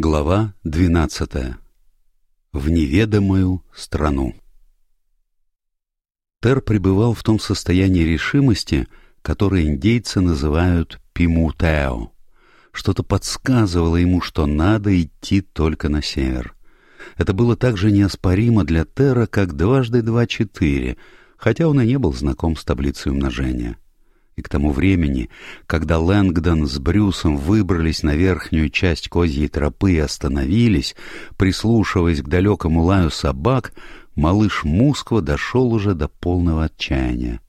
Глава 12. В неведомую страну. Тер пребывал в том состоянии решимости, которое индейцы называют пимутео. Что-то подсказывало ему, что надо идти только на север. Это было так же неоспоримо для Тера, как дважды два четыре, хотя он и не был знаком с таблицей умножения. — и к тому времени, когда Лэнгдон с Брюсом выбрались на верхнюю часть козьей тропы и остановились, прислушиваясь к далекому лаю собак, малыш Мусква дошел уже до полного отчаяния.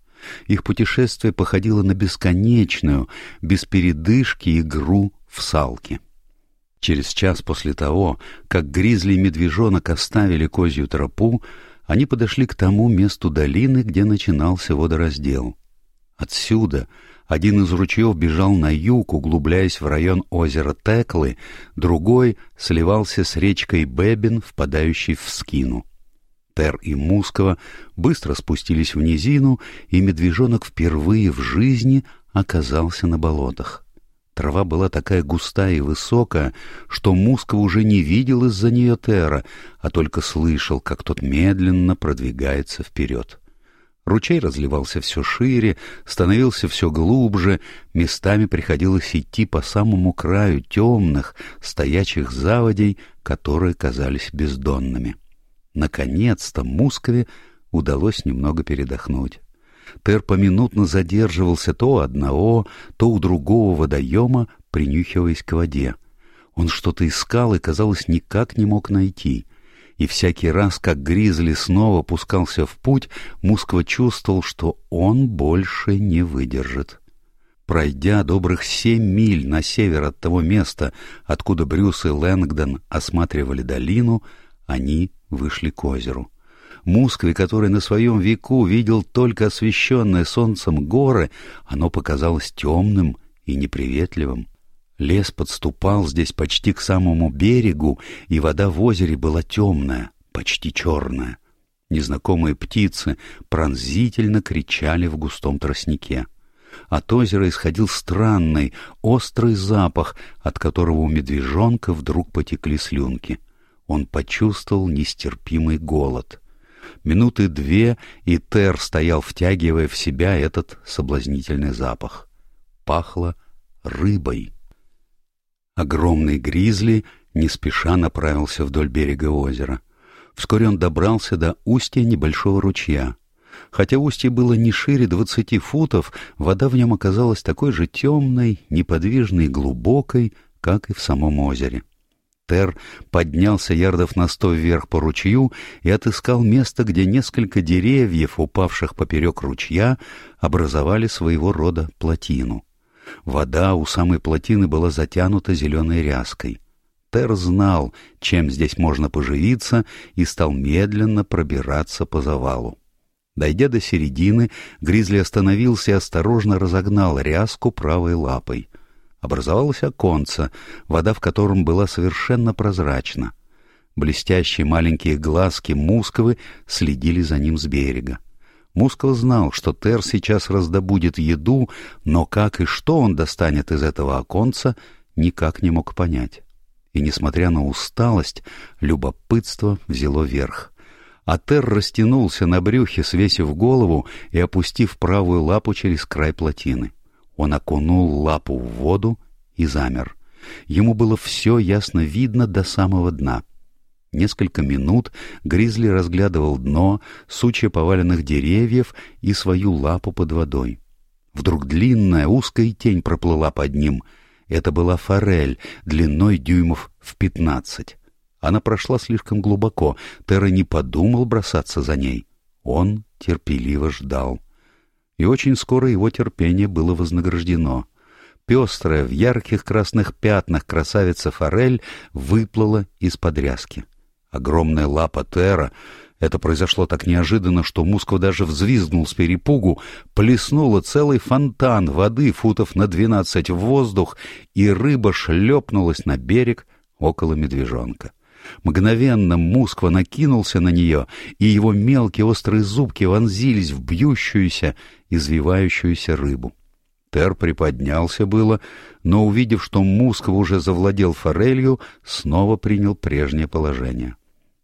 Их путешествие походило на бесконечную, без передышки игру в салки. Через час после того, как гризли и медвежонок оставили козью тропу, они подошли к тому месту долины, где начинался водораздел. Отсюда один из ручьев бежал на юг, углубляясь в район озера Теклы, другой сливался с речкой Бебин, впадающей в Скину. Тер и Мускова быстро спустились в низину, и медвежонок впервые в жизни оказался на болотах. Трава была такая густая и высокая, что Мусков уже не видел из-за нее Тера, а только слышал, как тот медленно продвигается вперед. — Ручей разливался все шире, становился все глубже, местами приходилось идти по самому краю темных, стоячих заводей, которые казались бездонными. Наконец-то Мускове удалось немного передохнуть. Тер поминутно задерживался то у одного, то у другого водоема, принюхиваясь к воде. Он что-то искал и, казалось, никак не мог найти и всякий раз, как Гризли снова пускался в путь, Мусква чувствовал, что он больше не выдержит. Пройдя добрых семь миль на север от того места, откуда Брюс и Лэнгдон осматривали долину, они вышли к озеру. Мускве, который на своем веку видел только освещенные солнцем горы, оно показалось темным и неприветливым. Лес подступал здесь почти к самому берегу, и вода в озере была темная, почти черная. Незнакомые птицы пронзительно кричали в густом тростнике. От озера исходил странный, острый запах, от которого у медвежонка вдруг потекли слюнки. Он почувствовал нестерпимый голод. Минуты две и Тер стоял, втягивая в себя этот соблазнительный запах. Пахло рыбой. Огромный гризли не спеша направился вдоль берега озера. Вскоре он добрался до устья небольшого ручья. Хотя устье было не шире двадцати футов, вода в нем оказалась такой же темной, неподвижной и глубокой, как и в самом озере. Тер поднялся ярдов на сто вверх по ручью и отыскал место, где несколько деревьев, упавших поперек ручья, образовали своего рода плотину. Вода у самой плотины была затянута зеленой ряской. Тер знал, чем здесь можно поживиться, и стал медленно пробираться по завалу. Дойдя до середины, Гризли остановился и осторожно разогнал ряску правой лапой. Образовалось оконце, вода в котором была совершенно прозрачна. Блестящие маленькие глазки мусковы следили за ним с берега. Мускул знал, что Тер сейчас раздобудет еду, но как и что он достанет из этого оконца, никак не мог понять. И, несмотря на усталость, любопытство взяло верх. А Тер растянулся на брюхе, свесив голову и опустив правую лапу через край плотины. Он окунул лапу в воду и замер. Ему было все ясно видно до самого дна — Несколько минут Гризли разглядывал дно, сучья поваленных деревьев и свою лапу под водой. Вдруг длинная узкая тень проплыла под ним. Это была форель, длиной дюймов в пятнадцать. Она прошла слишком глубоко, Терра не подумал бросаться за ней. Он терпеливо ждал. И очень скоро его терпение было вознаграждено. Пестрая, в ярких красных пятнах красавица Форель выплыла из подрязки. Огромная лапа Тера это произошло так неожиданно, что Муско даже взвизгнул с перепугу, плеснуло целый фонтан воды футов на двенадцать в воздух, и рыба шлепнулась на берег около медвежонка. Мгновенно Мусква накинулся на нее, и его мелкие острые зубки вонзились в бьющуюся, извивающуюся рыбу. Тер приподнялся было, но, увидев, что Мусква уже завладел форелью, снова принял прежнее положение.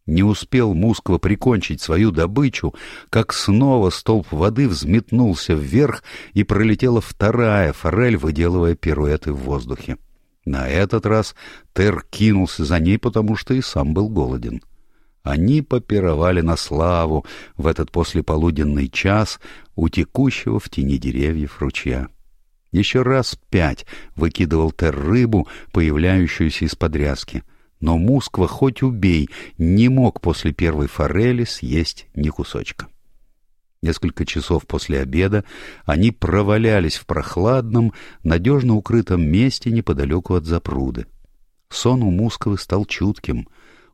Не успел Мусква прикончить свою добычу, как снова столб воды взметнулся вверх и пролетела вторая форель, выделывая пируэты в воздухе. На этот раз Тер кинулся за ней, потому что и сам был голоден. Они попировали на славу в этот послеполуденный час у текущего в тени деревьев ручья. Еще раз пять выкидывал Тер рыбу, появляющуюся из-под ряски. — но мусква хоть убей, не мог после первой форели съесть ни кусочка. Несколько часов после обеда они провалялись в прохладном, надежно укрытом месте неподалеку от запруды. Сон у Мусковы стал чутким.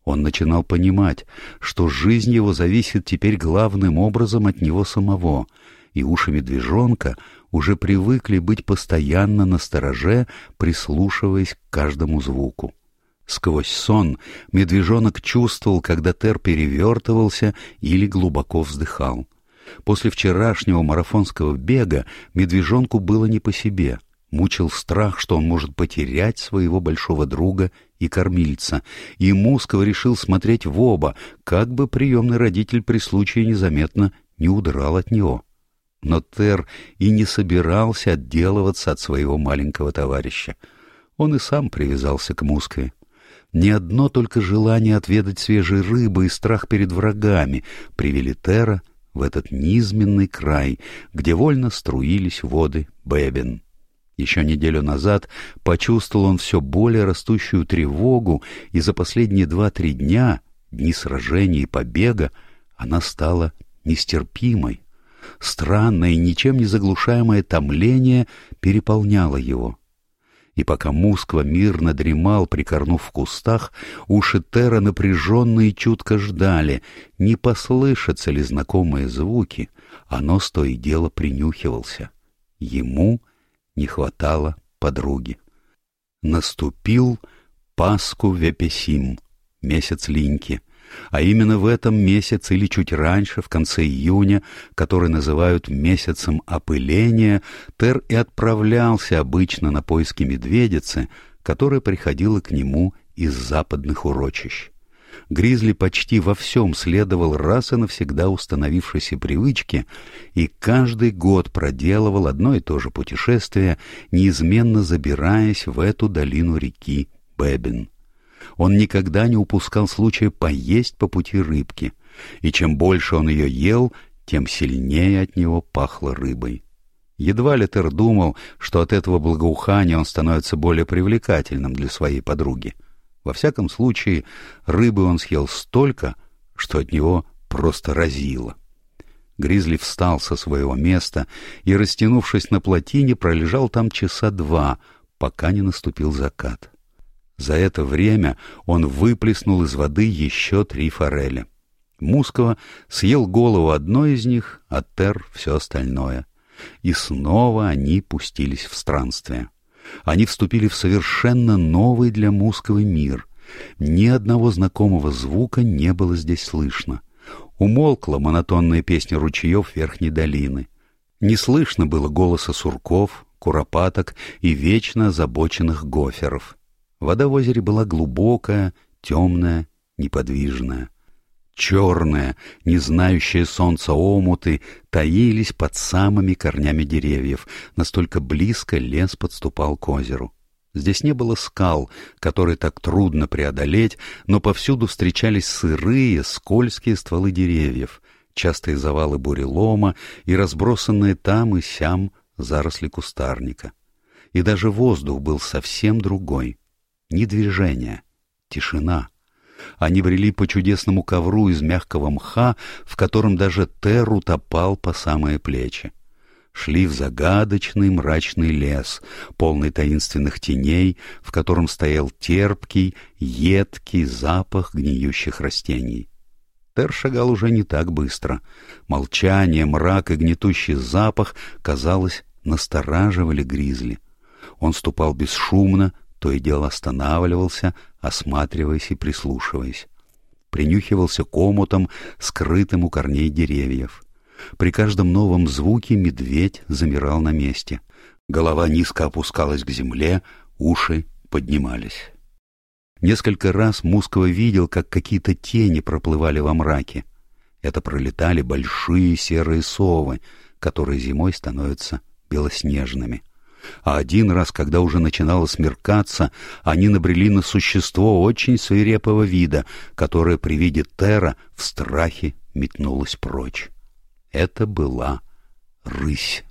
Он начинал понимать, что жизнь его зависит теперь главным образом от него самого, и уши медвежонка уже привыкли быть постоянно на стороже, прислушиваясь к каждому звуку. Сквозь сон медвежонок чувствовал, когда Тер перевертывался или глубоко вздыхал. После вчерашнего марафонского бега медвежонку было не по себе. Мучил страх, что он может потерять своего большого друга и кормильца. И Мусков решил смотреть в оба, как бы приемный родитель при случае незаметно не удрал от него. Но Тер и не собирался отделываться от своего маленького товарища. Он и сам привязался к Мускове не одно только желание отведать свежей рыбы и страх перед врагами привели Тера в этот низменный край, где вольно струились воды Бэбин. Еще неделю назад почувствовал он все более растущую тревогу, и за последние два-три дня, дни сражений и побега, она стала нестерпимой. Странное, и ничем не заглушаемое томление переполняло его — и пока Мусква мирно дремал, прикорнув в кустах, уши Тера напряженно и чутко ждали, не послышатся ли знакомые звуки, а нос то и дело принюхивался. Ему не хватало подруги. Наступил Паску Вепесим, месяц линьки — а именно в этом месяце или чуть раньше, в конце июня, который называют месяцем опыления, Тер и отправлялся обычно на поиски медведицы, которая приходила к нему из западных урочищ. Гризли почти во всем следовал раз и навсегда установившейся привычке и каждый год проделывал одно и то же путешествие, неизменно забираясь в эту долину реки Бэбин. Он никогда не упускал случая поесть по пути рыбки, и чем больше он ее ел, тем сильнее от него пахло рыбой. Едва Литер думал, что от этого благоухания он становится более привлекательным для своей подруги. Во всяком случае, рыбы он съел столько, что от него просто разило. Гризли встал со своего места и, растянувшись на плотине, пролежал там часа два, пока не наступил закат. За это время он выплеснул из воды еще три форели. Мускова съел голову одной из них, а Тер — все остальное. И снова они пустились в странствие. Они вступили в совершенно новый для Мусковы мир. Ни одного знакомого звука не было здесь слышно. Умолкла монотонная песня ручьев верхней долины. Не слышно было голоса сурков, куропаток и вечно озабоченных гоферов — Вода в озере была глубокая, темная, неподвижная. Черные, не знающие солнца омуты, таились под самыми корнями деревьев. Настолько близко лес подступал к озеру. Здесь не было скал, которые так трудно преодолеть, но повсюду встречались сырые, скользкие стволы деревьев, частые завалы бурелома и разбросанные там и сям заросли кустарника. И даже воздух был совсем другой — ни движения, тишина. Они врели по чудесному ковру из мягкого мха, в котором даже Тер утопал по самые плечи. Шли в загадочный мрачный лес, полный таинственных теней, в котором стоял терпкий, едкий запах гниющих растений. Тер шагал уже не так быстро. Молчание, мрак и гнетущий запах, казалось, настораживали гризли. Он ступал бесшумно, то и дело останавливался, осматриваясь и прислушиваясь. Принюхивался к омутам, скрытым у корней деревьев. При каждом новом звуке медведь замирал на месте. Голова низко опускалась к земле, уши поднимались. Несколько раз Мускова видел, как какие-то тени проплывали во мраке. Это пролетали большие серые совы, которые зимой становятся белоснежными. — а один раз, когда уже начинало смеркаться, они набрели на существо очень свирепого вида, которое при виде Тера в страхе метнулось прочь. Это была рысь.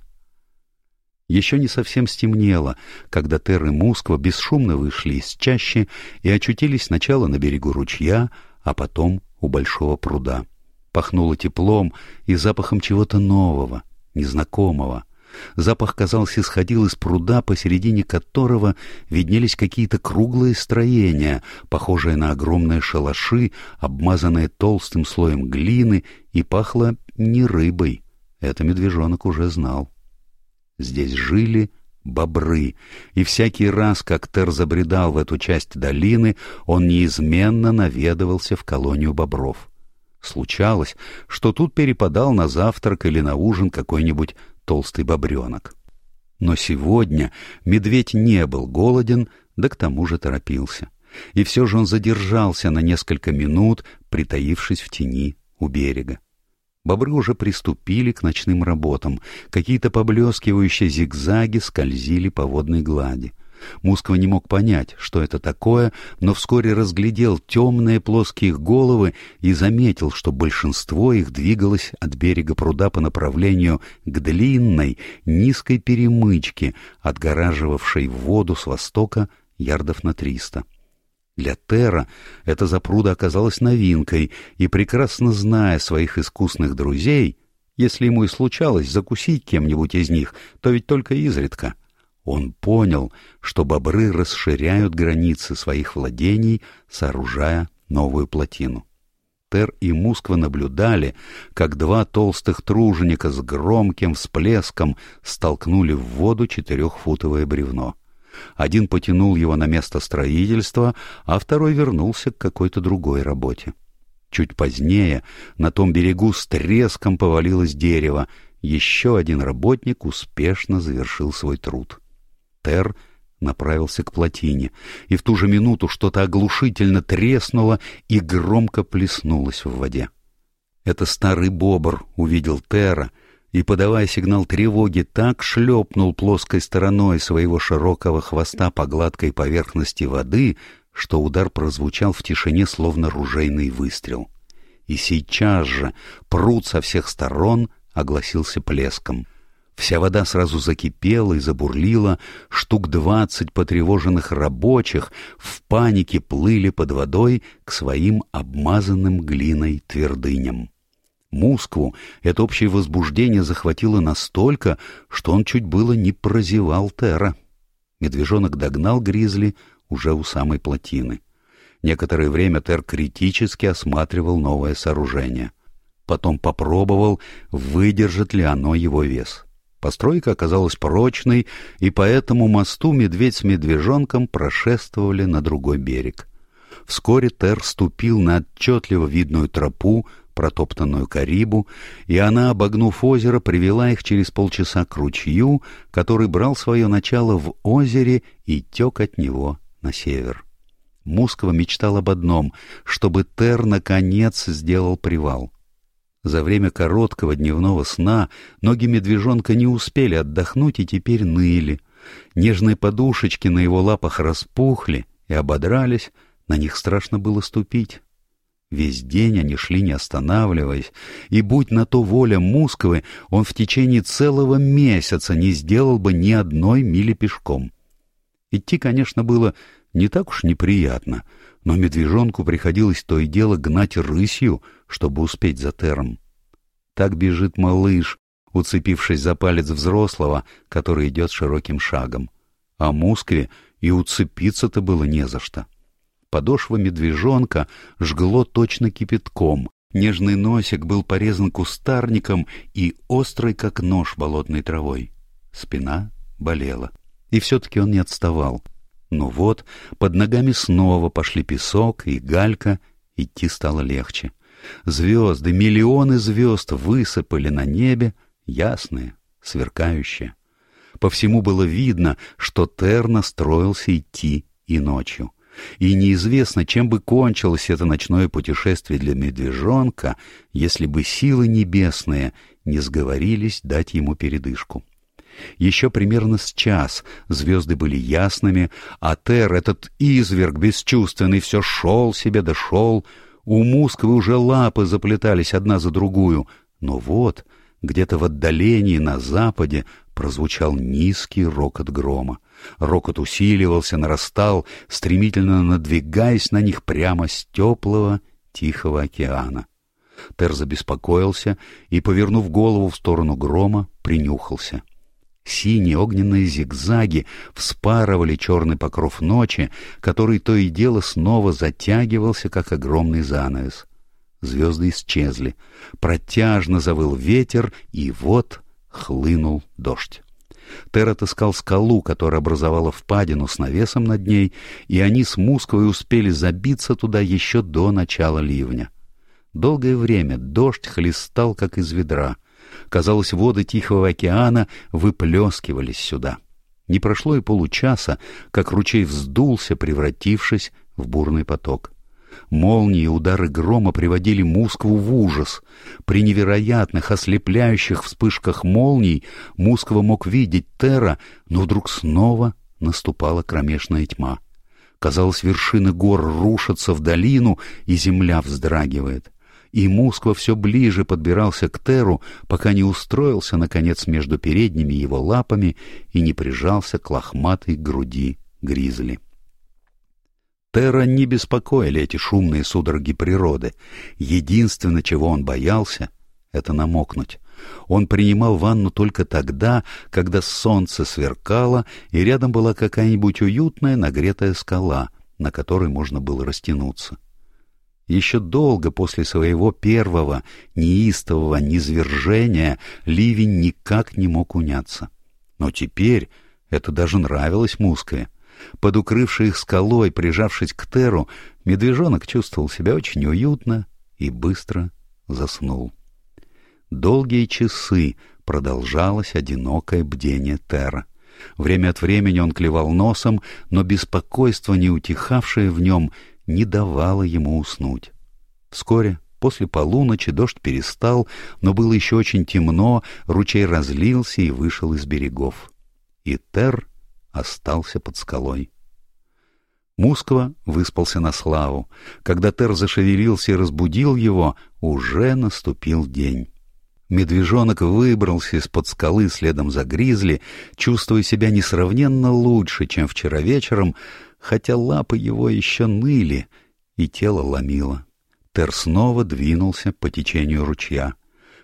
Еще не совсем стемнело, когда Тер и Мусква бесшумно вышли из чащи и очутились сначала на берегу ручья, а потом у большого пруда. Пахнуло теплом и запахом чего-то нового, незнакомого — Запах казался исходил из пруда, посередине которого виднелись какие-то круглые строения, похожие на огромные шалаши, обмазанные толстым слоем глины, и пахло не рыбой. Это медвежонок уже знал. Здесь жили бобры, и всякий раз, как Тер забредал в эту часть долины, он неизменно наведывался в колонию бобров. Случалось, что тут перепадал на завтрак или на ужин какой-нибудь толстый бобренок. Но сегодня медведь не был голоден, да к тому же торопился. И все же он задержался на несколько минут, притаившись в тени у берега. Бобры уже приступили к ночным работам. Какие-то поблескивающие зигзаги скользили по водной глади. Мускво не мог понять, что это такое, но вскоре разглядел темные плоские их головы и заметил, что большинство их двигалось от берега пруда по направлению к длинной, низкой перемычке, отгораживавшей воду с востока ярдов на триста. Для Тера эта запруда оказалась новинкой, и, прекрасно зная своих искусных друзей, если ему и случалось закусить кем-нибудь из них, то ведь только изредка — он понял, что бобры расширяют границы своих владений, сооружая новую плотину. Тер и Мусква наблюдали, как два толстых труженика с громким всплеском столкнули в воду четырехфутовое бревно. Один потянул его на место строительства, а второй вернулся к какой-то другой работе. Чуть позднее на том берегу с треском повалилось дерево, еще один работник успешно завершил свой труд. Тер направился к плотине, и в ту же минуту что-то оглушительно треснуло и громко плеснулось в воде. Это старый бобр увидел Тера и, подавая сигнал тревоги, так шлепнул плоской стороной своего широкого хвоста по гладкой поверхности воды, что удар прозвучал в тишине, словно ружейный выстрел. И сейчас же пруд со всех сторон огласился плеском. Вся вода сразу закипела и забурлила, штук двадцать потревоженных рабочих в панике плыли под водой к своим обмазанным глиной твердыням. Мускву это общее возбуждение захватило настолько, что он чуть было не прозевал Тера. Медвежонок догнал Гризли уже у самой плотины. Некоторое время Тер критически осматривал новое сооружение. Потом попробовал, выдержит ли оно его вес. — Постройка оказалась прочной, и поэтому мосту медведь с медвежонком прошествовали на другой берег. Вскоре Тер ступил на отчетливо видную тропу, протоптанную Карибу, и она, обогнув озеро, привела их через полчаса к ручью, который брал свое начало в озере и тек от него на север. Мускова мечтал об одном — чтобы Тер, наконец, сделал привал — за время короткого дневного сна ноги медвежонка не успели отдохнуть и теперь ныли. Нежные подушечки на его лапах распухли и ободрались, на них страшно было ступить. Весь день они шли, не останавливаясь, и, будь на то воля Мусковы, он в течение целого месяца не сделал бы ни одной мили пешком. Идти, конечно, было не так уж неприятно, но медвежонку приходилось то и дело гнать рысью — чтобы успеть за Тером. Так бежит малыш, уцепившись за палец взрослого, который идет широким шагом. А мускве и уцепиться-то было не за что. Подошва медвежонка жгло точно кипятком, нежный носик был порезан кустарником и острый, как нож, болотной травой. Спина болела. И все-таки он не отставал. Но вот под ногами снова пошли песок и галька, идти стало легче. — Звезды, миллионы звезд высыпали на небе, ясные, сверкающие. По всему было видно, что Терна строился идти и ночью. И неизвестно, чем бы кончилось это ночное путешествие для медвежонка, если бы силы небесные не сговорились дать ему передышку. Еще примерно с час звезды были ясными, а Тер, этот изверг бесчувственный, все шел себе дошел, да у мусквы уже лапы заплетались одна за другую, но вот где-то в отдалении на западе прозвучал низкий рокот грома. Рокот усиливался, нарастал, стремительно надвигаясь на них прямо с теплого Тихого океана. Тер забеспокоился и, повернув голову в сторону грома, принюхался — Синие огненные зигзаги вспарывали черный покров ночи, который то и дело снова затягивался, как огромный занавес. Звезды исчезли, протяжно завыл ветер, и вот хлынул дождь. Тер отыскал скалу, которая образовала впадину с навесом над ней, и они с Мусковой успели забиться туда еще до начала ливня. Долгое время дождь хлестал, как из ведра — Казалось, воды Тихого океана выплескивались сюда. Не прошло и получаса, как ручей вздулся, превратившись в бурный поток. Молнии и удары грома приводили Москву в ужас. При невероятных, ослепляющих вспышках молний Москва мог видеть Терра, но вдруг снова наступала кромешная тьма. Казалось, вершины гор рушатся в долину, и земля вздрагивает и Москва все ближе подбирался к Теру, пока не устроился, наконец, между передними его лапами и не прижался к лохматой груди гризли. Терра не беспокоили эти шумные судороги природы. Единственное, чего он боялся, — это намокнуть. Он принимал ванну только тогда, когда солнце сверкало, и рядом была какая-нибудь уютная нагретая скала, на которой можно было растянуться. Еще долго после своего первого неистового низвержения ливень никак не мог уняться. Но теперь это даже нравилось Муское. Под укрывшей их скалой, прижавшись к Теру, медвежонок чувствовал себя очень уютно и быстро заснул. Долгие часы продолжалось одинокое бдение Тера. Время от времени он клевал носом, но беспокойство, не утихавшее в нем, — не давало ему уснуть. Вскоре После полуночи дождь перестал, но было еще очень темно, ручей разлился и вышел из берегов. И Тер остался под скалой. Мусква выспался на славу. Когда Тер зашевелился и разбудил его, уже наступил день. Медвежонок выбрался из-под скалы следом за гризли, чувствуя себя несравненно лучше, чем вчера вечером, хотя лапы его еще ныли и тело ломило. Тер снова двинулся по течению ручья.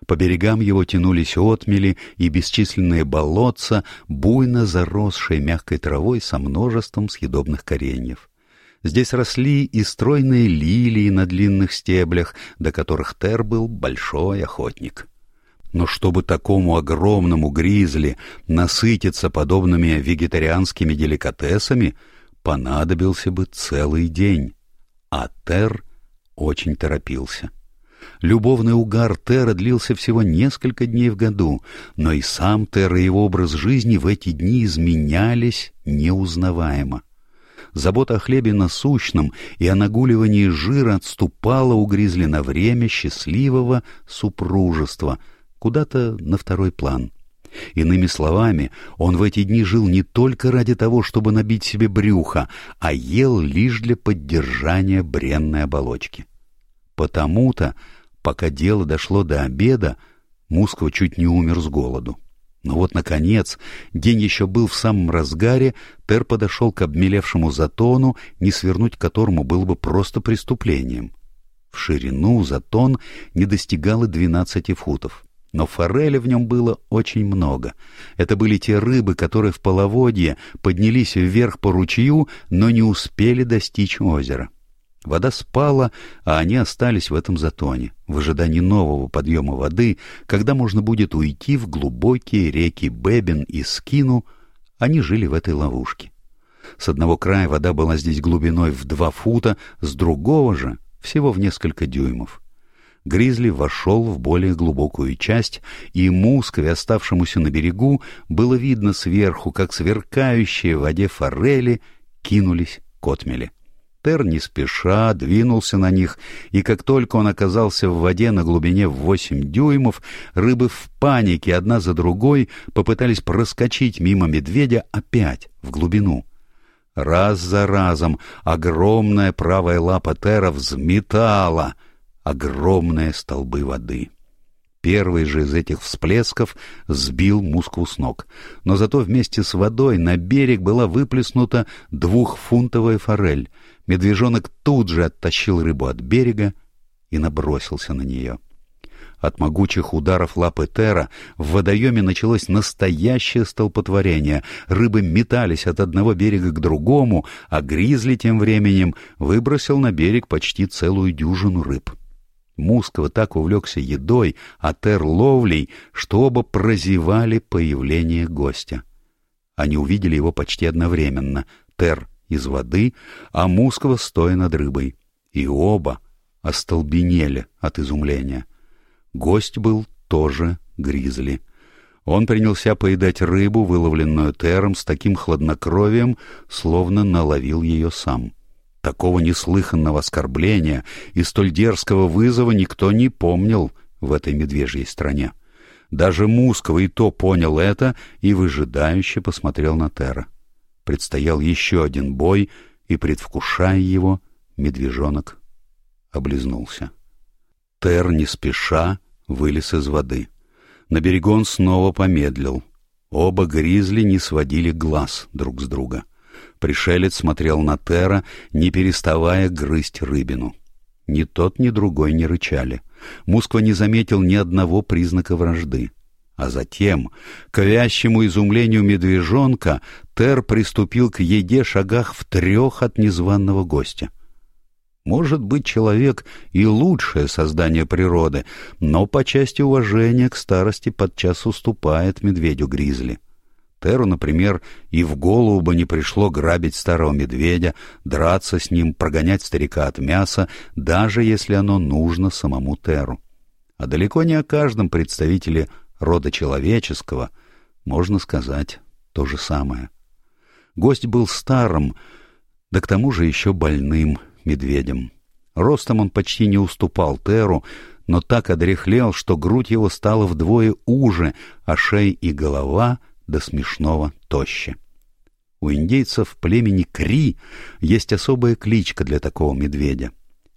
По берегам его тянулись отмели и бесчисленные болотца, буйно заросшие мягкой травой со множеством съедобных кореньев. Здесь росли и стройные лилии на длинных стеблях, до которых Тер был большой охотник. Но чтобы такому огромному гризли насытиться подобными вегетарианскими деликатесами, понадобился бы целый день. А Тер очень торопился. Любовный угар Тера длился всего несколько дней в году, но и сам Тер и его образ жизни в эти дни изменялись неузнаваемо. Забота о хлебе насущном и о нагуливании жира отступала у Гризли на время счастливого супружества — куда-то на второй план. Иными словами, он в эти дни жил не только ради того, чтобы набить себе брюхо, а ел лишь для поддержания бренной оболочки. Потому-то, пока дело дошло до обеда, Мусква чуть не умер с голоду. Но вот, наконец, день еще был в самом разгаре, Тер подошел к обмелевшему затону, не свернуть которому было бы просто преступлением. В ширину затон не достигало 12 футов но форели в нем было очень много. Это были те рыбы, которые в половодье поднялись вверх по ручью, но не успели достичь озера. Вода спала, а они остались в этом затоне, в ожидании нового подъема воды, когда можно будет уйти в глубокие реки Бебин и Скину, они жили в этой ловушке. С одного края вода была здесь глубиной в два фута, с другого же — всего в несколько дюймов. Гризли вошел в более глубокую часть, и ему, оставшемуся на берегу, было видно сверху, как сверкающие в воде форели кинулись к отмели. Тер не спеша двинулся на них, и как только он оказался в воде на глубине в восемь дюймов, рыбы в панике одна за другой попытались проскочить мимо медведя опять в глубину. Раз за разом огромная правая лапа Тера взметала — огромные столбы воды. Первый же из этих всплесков сбил мускул с ног, но зато вместе с водой на берег была выплеснута двухфунтовая форель. Медвежонок тут же оттащил рыбу от берега и набросился на нее. От могучих ударов лапы Тера в водоеме началось настоящее столпотворение. Рыбы метались от одного берега к другому, а Гризли тем временем выбросил на берег почти целую дюжину рыб. Мускова так увлекся едой, а Тер ловлей, что оба прозевали появление гостя. Они увидели его почти одновременно, Тер из воды, а Мускова стоя над рыбой. И оба остолбенели от изумления. Гость был тоже гризли. Он принялся поедать рыбу, выловленную Тером, с таким хладнокровием, словно наловил ее сам. Такого неслыханного оскорбления и столь дерзкого вызова никто не помнил в этой медвежьей стране. Даже Мускова и то понял это и выжидающе посмотрел на Тера. Предстоял еще один бой, и, предвкушая его, медвежонок облизнулся. Тер не спеша вылез из воды. На берегу он снова помедлил. Оба гризли не сводили глаз друг с друга — Пришелец смотрел на Тера, не переставая грызть рыбину. Ни тот, ни другой не рычали. Мусква не заметил ни одного признака вражды. А затем, к вящему изумлению медвежонка, Тер приступил к еде шагах в трех от незваного гостя. Может быть, человек и лучшее создание природы, но по части уважения к старости подчас уступает медведю-гризли. — Теру, например, и в голову бы не пришло грабить старого медведя, драться с ним, прогонять старика от мяса, даже если оно нужно самому Теру. А далеко не о каждом представителе рода человеческого можно сказать то же самое. Гость был старым, да к тому же еще больным медведем. Ростом он почти не уступал Теру, но так одрехлел, что грудь его стала вдвое уже, а шея и голова — до смешного тоще. У индейцев племени Кри есть особая кличка для такого медведя.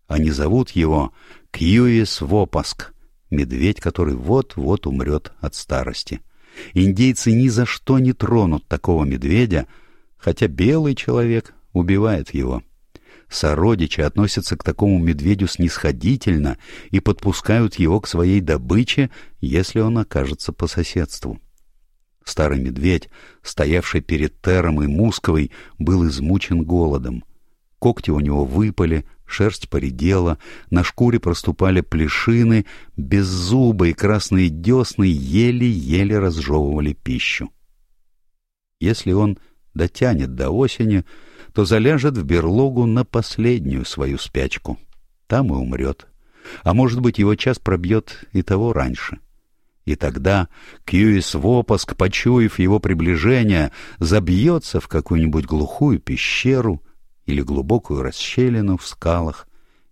Они зовут его Кьюис Вопаск, медведь, который вот-вот умрет от старости. Индейцы ни за что не тронут такого медведя, хотя белый человек убивает его. Сородичи относятся к такому медведю снисходительно и подпускают его к своей добыче, если он окажется по соседству. Старый медведь, стоявший перед Тером и Мусковой, был измучен голодом. Когти у него выпали, шерсть поредела, на шкуре проступали плешины, беззубые красные десны еле-еле разжевывали пищу. Если он дотянет до осени, то заляжет в берлогу на последнюю свою спячку. Там и умрет. А может быть, его час пробьет и того раньше. — и тогда Кьюис Вопоск, почуяв его приближение, забьется в какую-нибудь глухую пещеру или глубокую расщелину в скалах,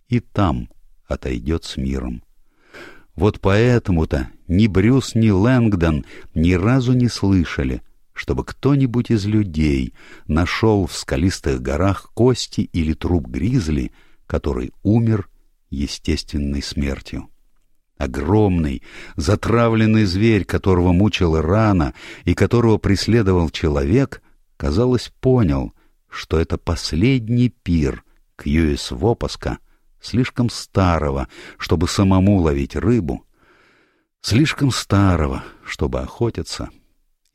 и там отойдет с миром. Вот поэтому-то ни Брюс, ни Лэнгдон ни разу не слышали, чтобы кто-нибудь из людей нашел в скалистых горах кости или труп гризли, который умер естественной смертью огромный, затравленный зверь, которого мучила рана и которого преследовал человек, казалось, понял, что это последний пир к Кьюис Вопаска, слишком старого, чтобы самому ловить рыбу, слишком старого, чтобы охотиться,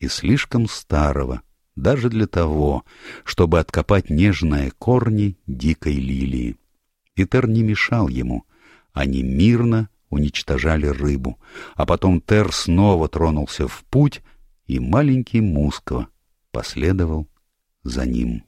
и слишком старого даже для того, чтобы откопать нежные корни дикой лилии. Итер не мешал ему, они мирно уничтожали рыбу, а потом Тер снова тронулся в путь, и маленький Мускво последовал за ним.